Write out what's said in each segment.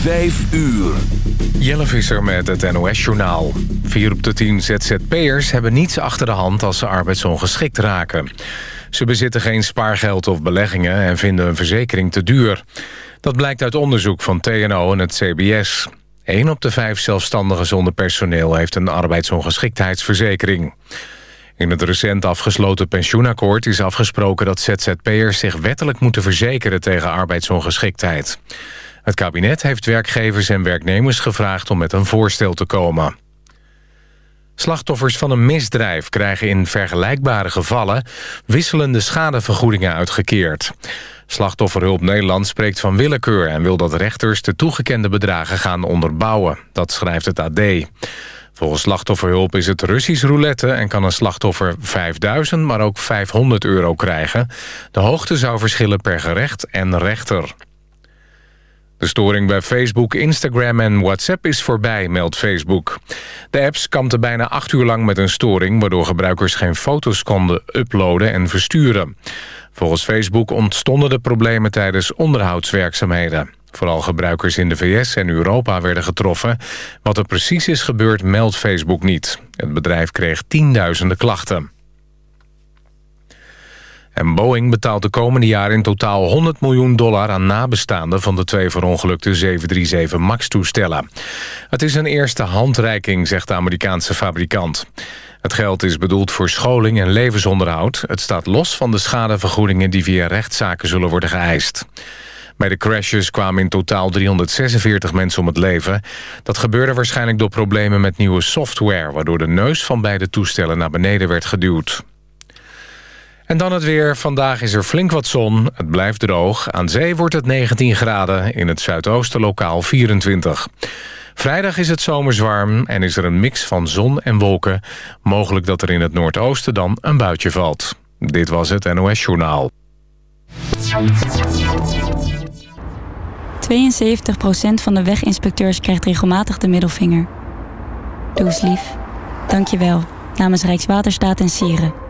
Vijf uur. Jelle Visser met het NOS-journaal. Vier op de tien ZZP'ers hebben niets achter de hand als ze arbeidsongeschikt raken. Ze bezitten geen spaargeld of beleggingen en vinden een verzekering te duur. Dat blijkt uit onderzoek van TNO en het CBS. Een op de vijf zelfstandigen zonder personeel heeft een arbeidsongeschiktheidsverzekering. In het recent afgesloten pensioenakkoord is afgesproken dat ZZP'ers zich wettelijk moeten verzekeren tegen arbeidsongeschiktheid. Het kabinet heeft werkgevers en werknemers gevraagd om met een voorstel te komen. Slachtoffers van een misdrijf krijgen in vergelijkbare gevallen... wisselende schadevergoedingen uitgekeerd. Slachtofferhulp Nederland spreekt van willekeur... en wil dat rechters de toegekende bedragen gaan onderbouwen. Dat schrijft het AD. Volgens slachtofferhulp is het Russisch roulette... en kan een slachtoffer 5000, maar ook 500 euro krijgen. De hoogte zou verschillen per gerecht en rechter. De storing bij Facebook, Instagram en WhatsApp is voorbij, meldt Facebook. De apps kampten bijna acht uur lang met een storing... waardoor gebruikers geen foto's konden uploaden en versturen. Volgens Facebook ontstonden de problemen tijdens onderhoudswerkzaamheden. Vooral gebruikers in de VS en Europa werden getroffen. Wat er precies is gebeurd meldt Facebook niet. Het bedrijf kreeg tienduizenden klachten. Boeing betaalt de komende jaren in totaal 100 miljoen dollar aan nabestaanden van de twee verongelukte 737 MAX-toestellen. Het is een eerste handreiking, zegt de Amerikaanse fabrikant. Het geld is bedoeld voor scholing en levensonderhoud. Het staat los van de schadevergoedingen die via rechtszaken zullen worden geëist. Bij de crashes kwamen in totaal 346 mensen om het leven. Dat gebeurde waarschijnlijk door problemen met nieuwe software... waardoor de neus van beide toestellen naar beneden werd geduwd. En dan het weer. Vandaag is er flink wat zon. Het blijft droog. Aan zee wordt het 19 graden. In het zuidoosten lokaal 24. Vrijdag is het zomers warm en is er een mix van zon en wolken. Mogelijk dat er in het noordoosten dan een buitje valt. Dit was het NOS Journaal. 72% van de weginspecteurs krijgt regelmatig de middelvinger. Doe eens lief. Dank je wel. Namens Rijkswaterstaat en Sieren.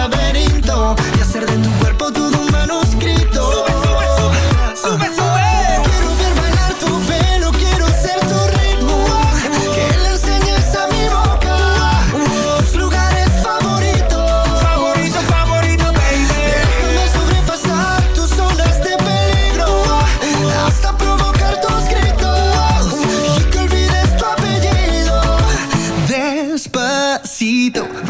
laberinto y hacer de tu cuerpo todo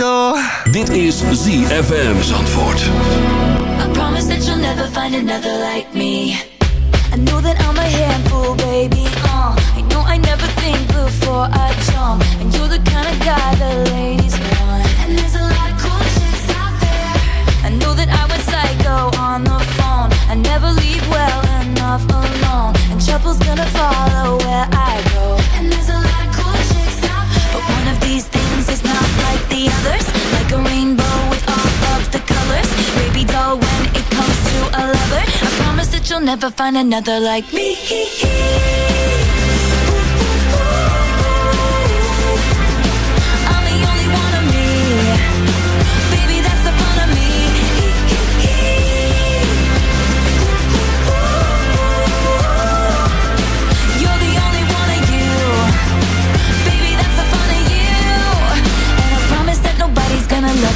Despacito. Dit is ZFM Zandvoort. I promise that you'll never find another like me. I know that I'm a handful, baby. Uh, I know I never think before I jump, and you're the kind of guy the ladies want. And there's a lot of cool chicks out there. I know that I went psycho on the phone. I never leave well enough alone, and trouble's gonna follow where I go. And there's a lot of cool chicks out there, but one of these others. Like a rainbow with all of the colors. Baby doll, when it comes to a lover, I promise that you'll never find another like me.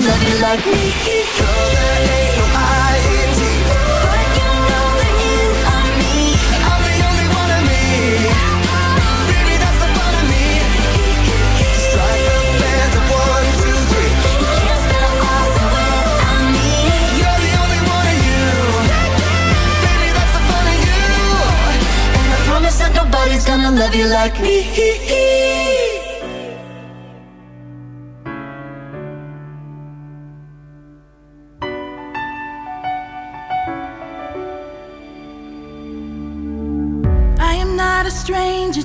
Gonna love you like me. But you know there is on me. I'm the only one of me. Baby, that's the fun of me. Strike band one, two, three. You can't me. You're the only one of you. Baby, that's the fun of you. And I promise that nobody's gonna love you like me.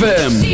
ZFM.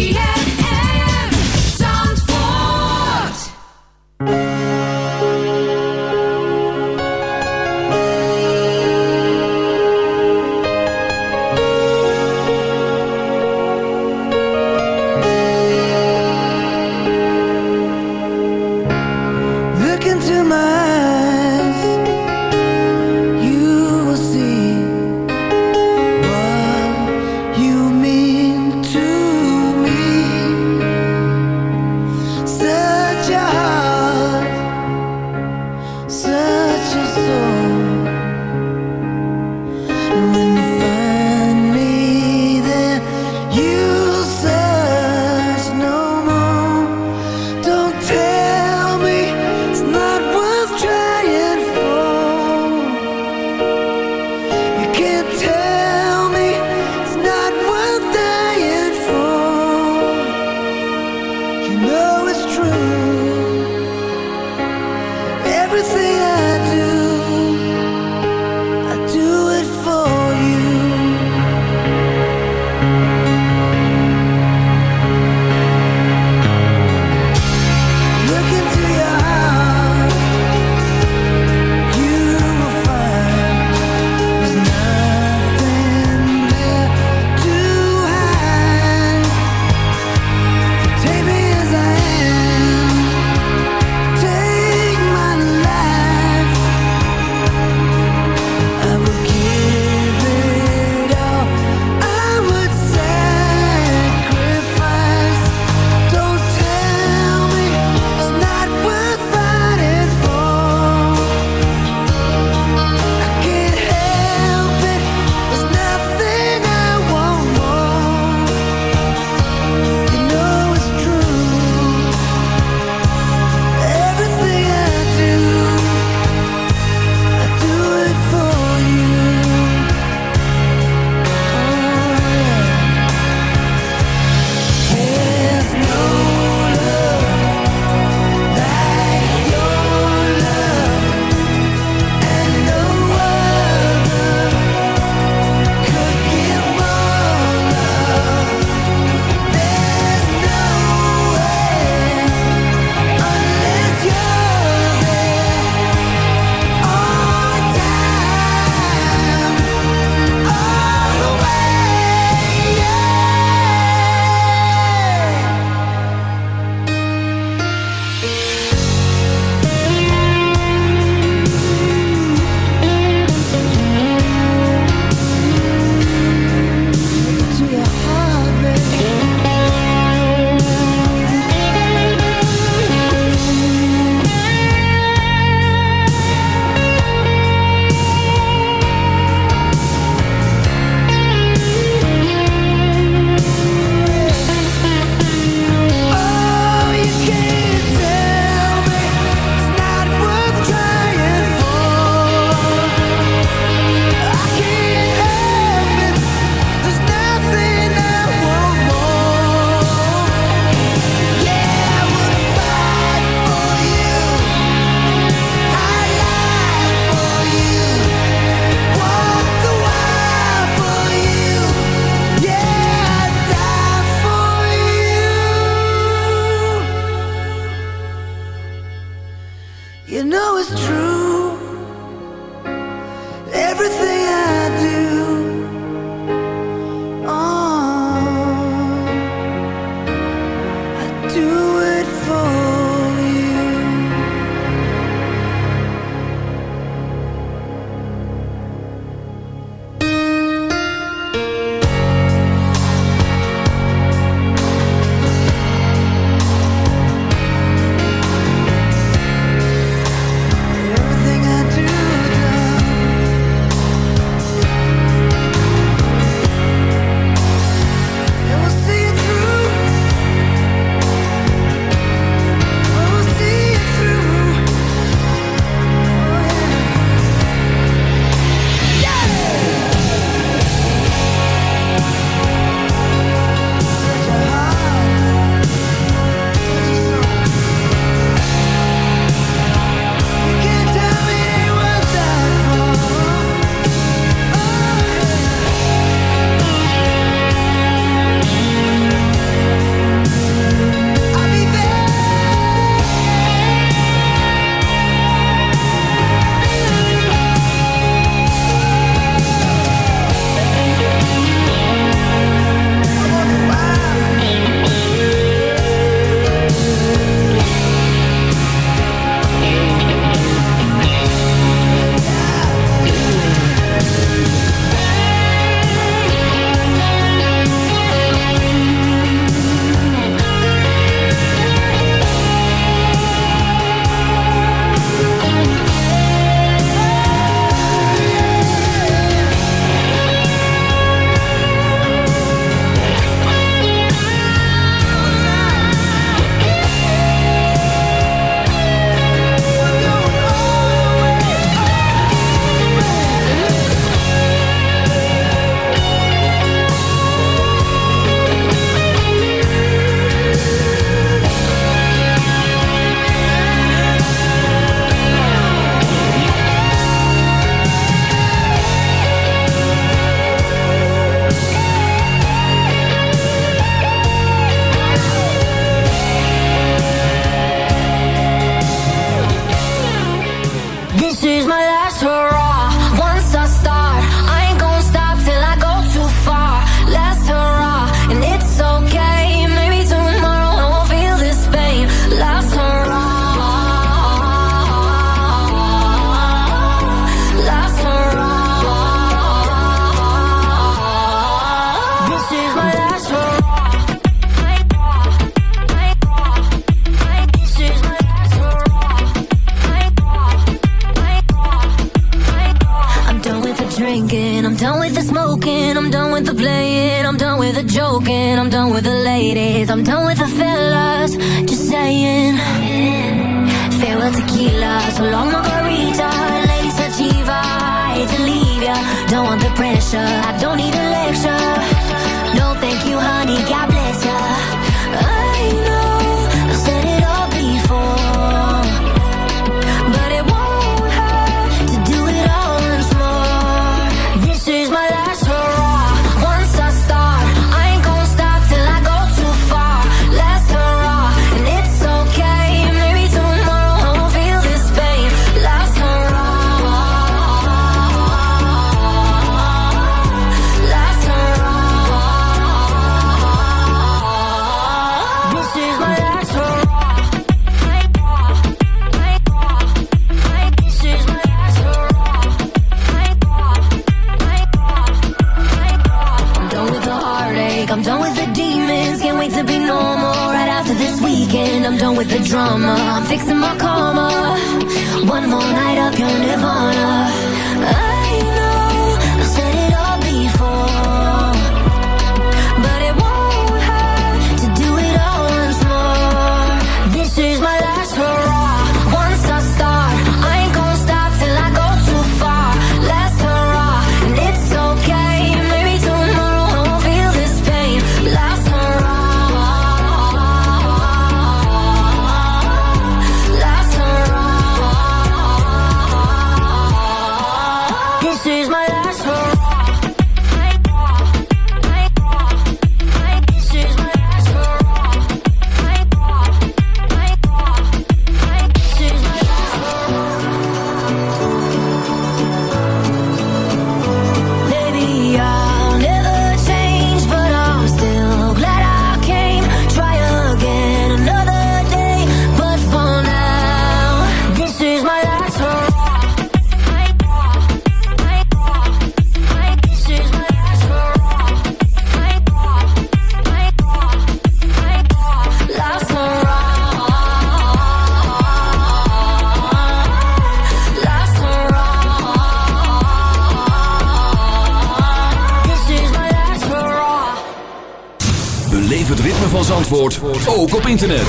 ook op internet.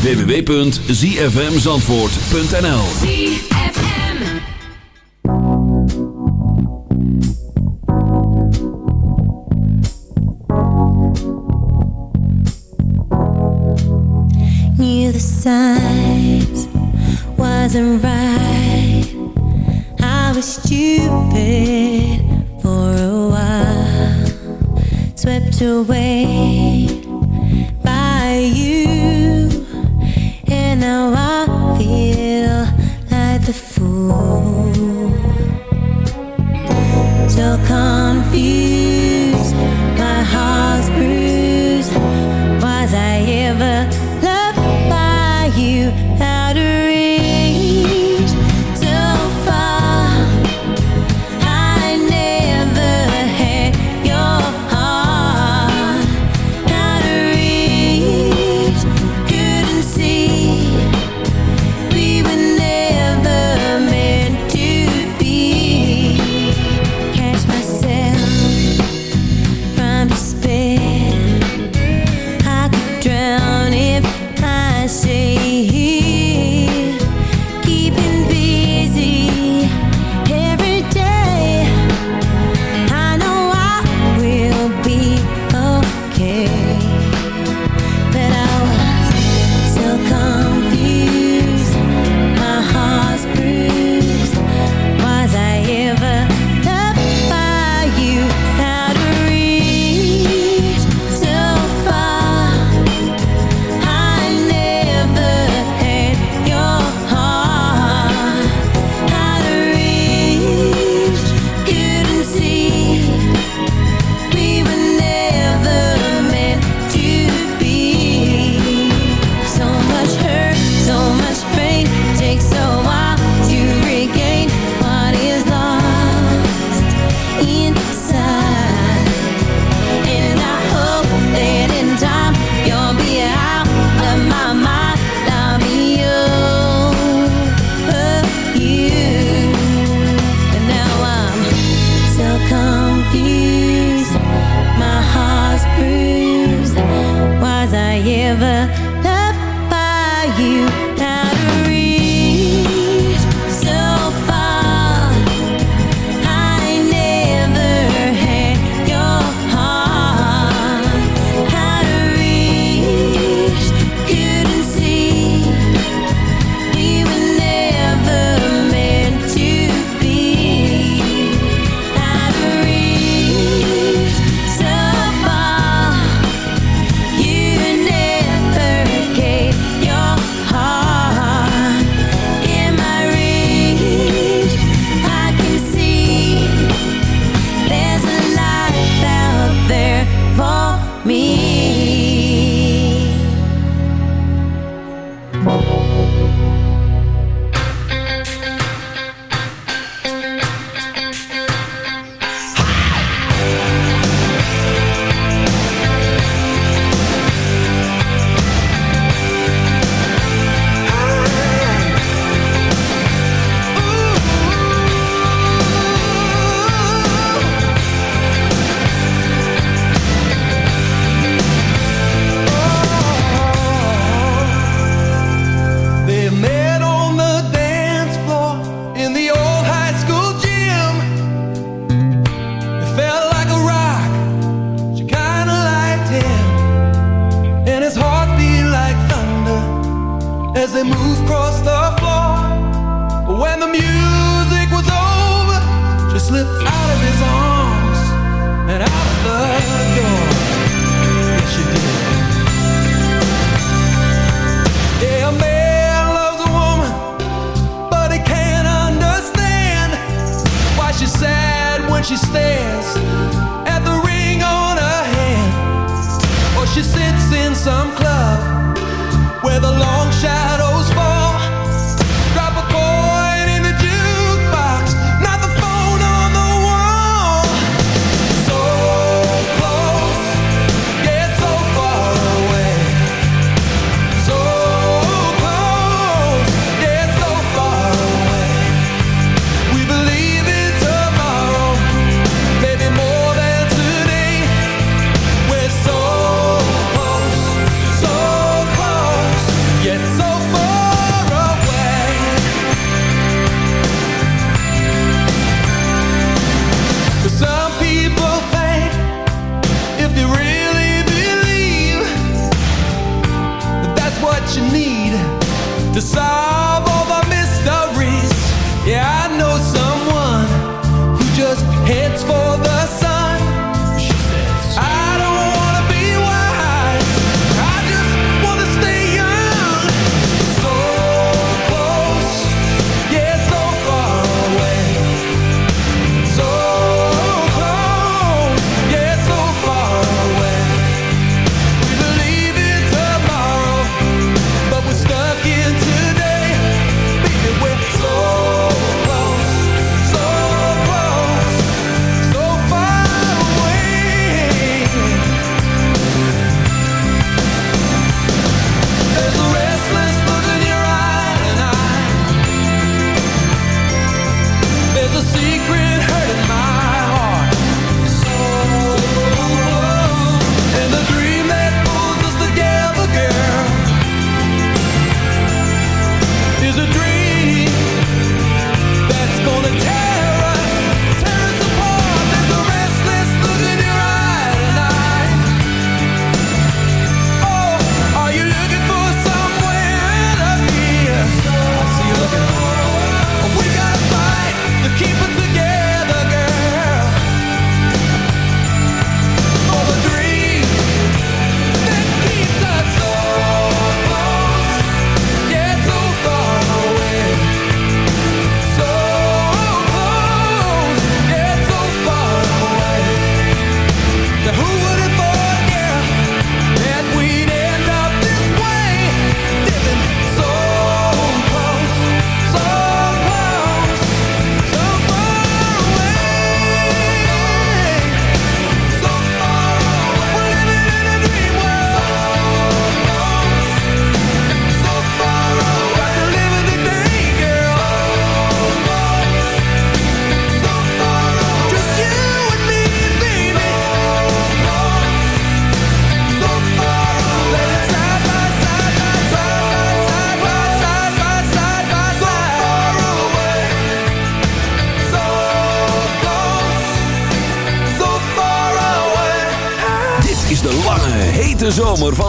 www.zfmzandvoort.nl Knew the signs wasn't right. I was stupid for a while. Swept away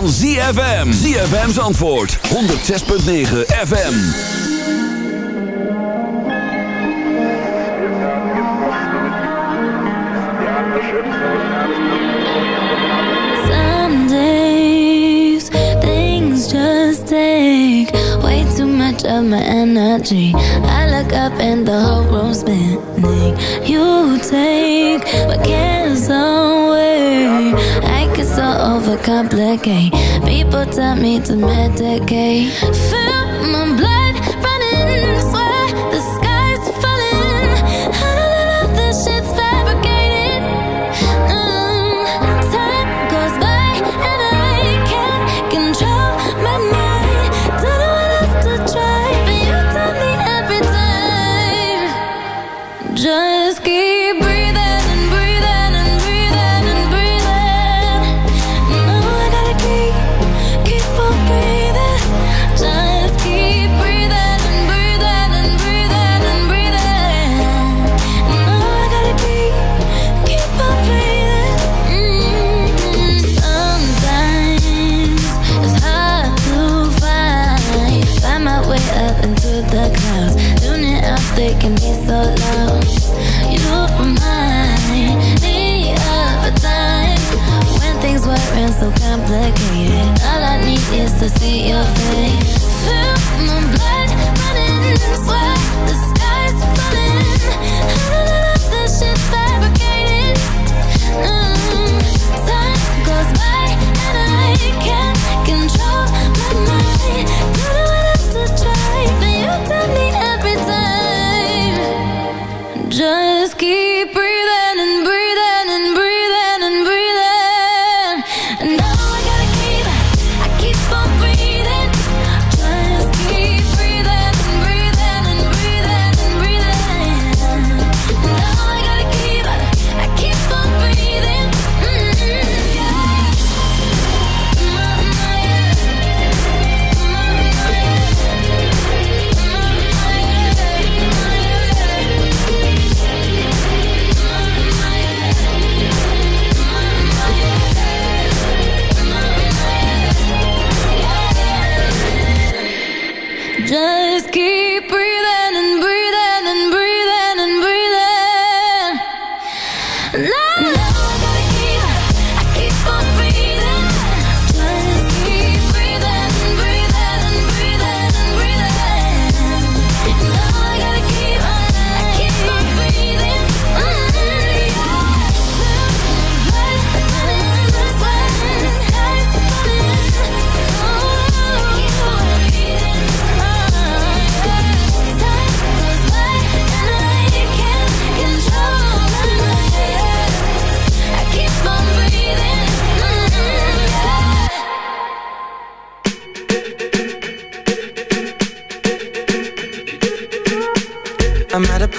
van ZFM. ZFM's antwoord. 106.9 FM. Some days, things just take way too much of my energy. I look up and the whole room's spinning. You take what can't overcomplicate. People tell me to medicate.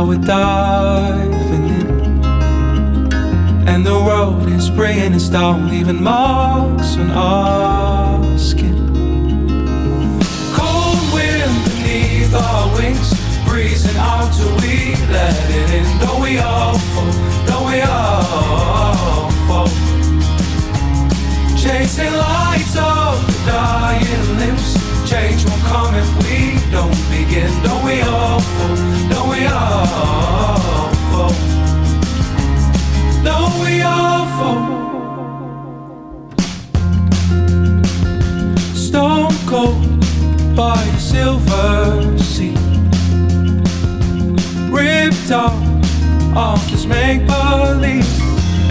around we're diving in. And the world is bringing us down, leaving marks on our skin. Cold wind beneath our wings, breezing out till we let it in. Don't we all fall? Don't we all fall? Chasing lights of the dying limbs change won't come if we don't begin. Don't we all fall? Don't we all fall? Don't we all fall? Stone cold by the silver sea, ripped off off this make believe,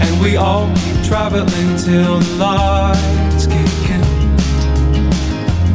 and we all keep traveling till the in.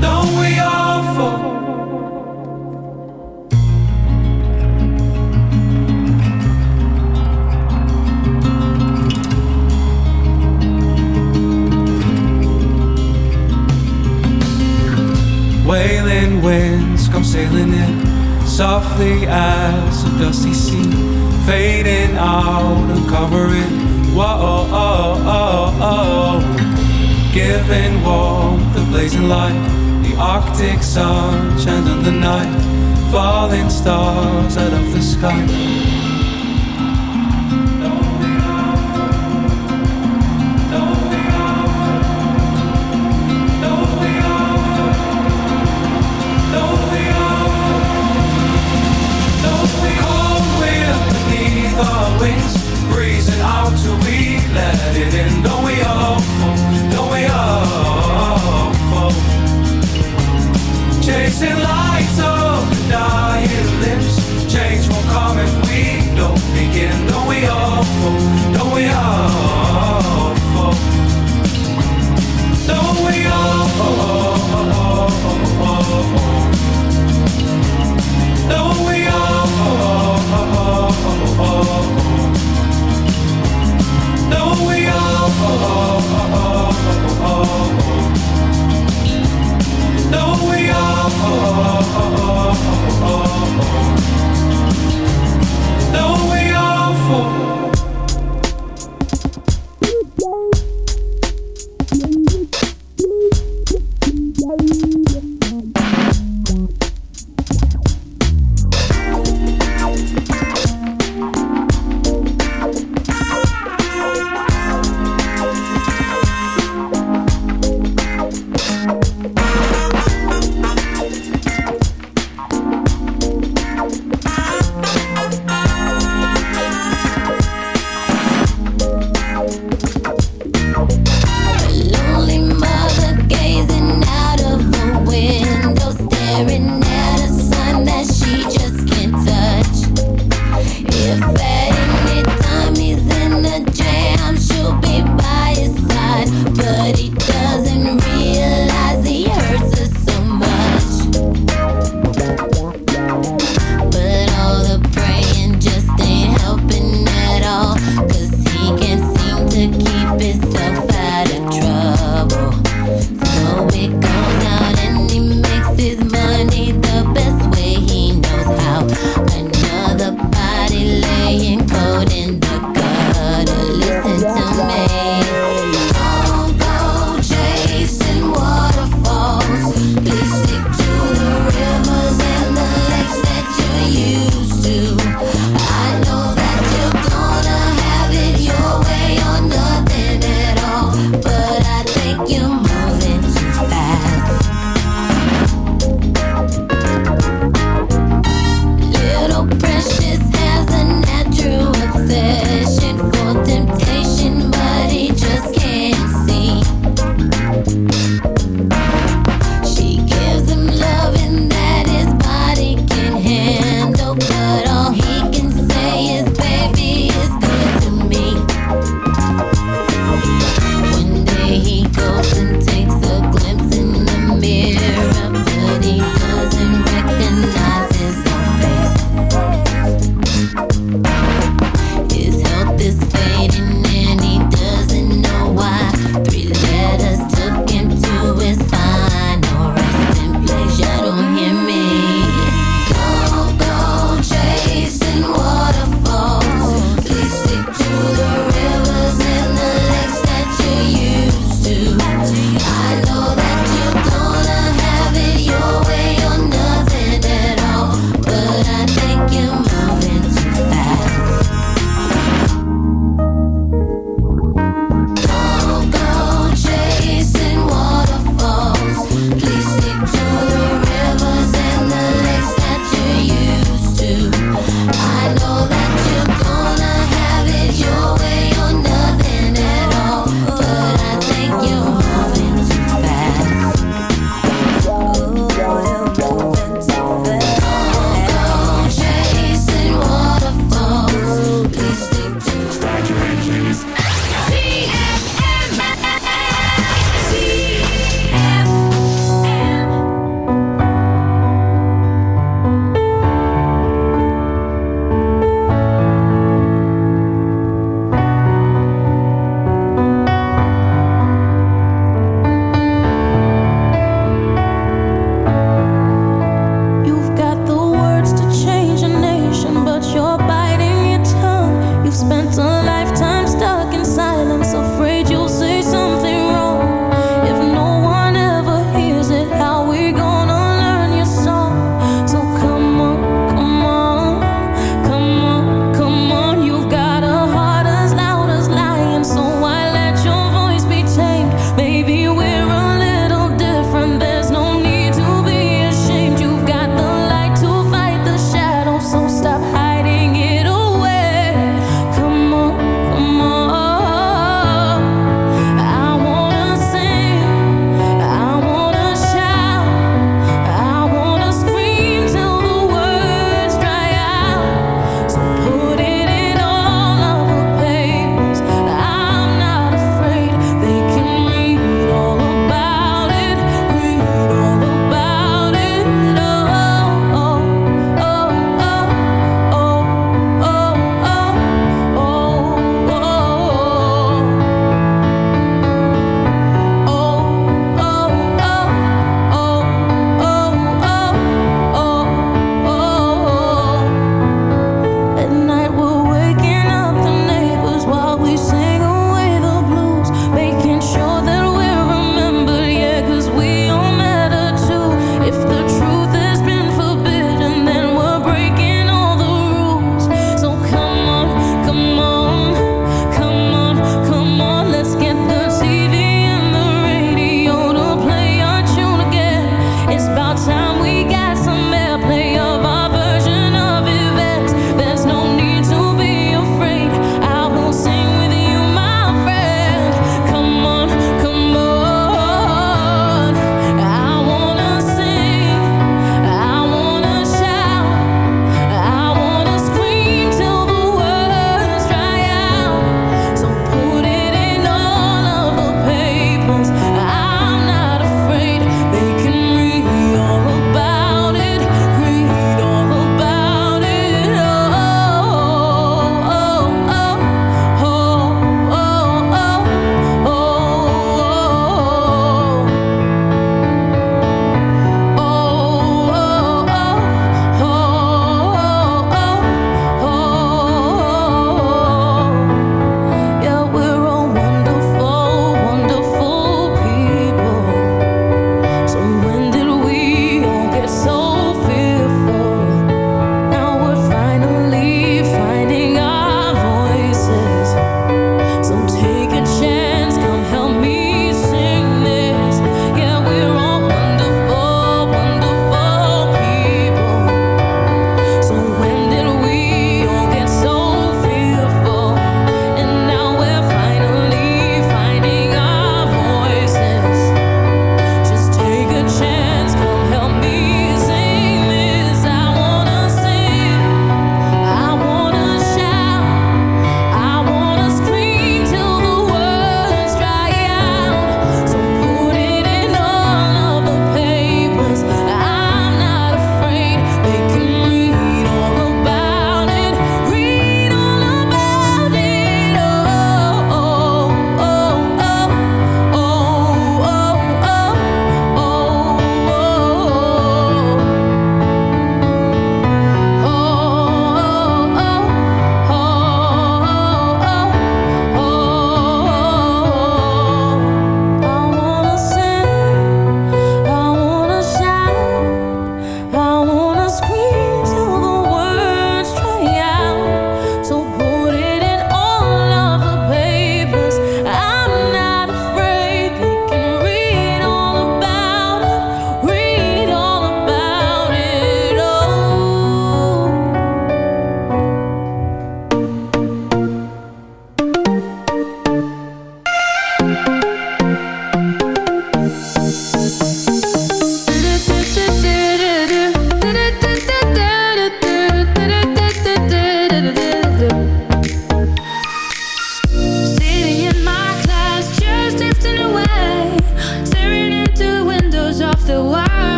Don't we all fall? Wailing winds come sailing in softly as a dusty sea, fading out and covering. Whoa, oh, oh, oh, giving warmth, the blazing light the Arctic sun shines on the night, falling stars out of the sky.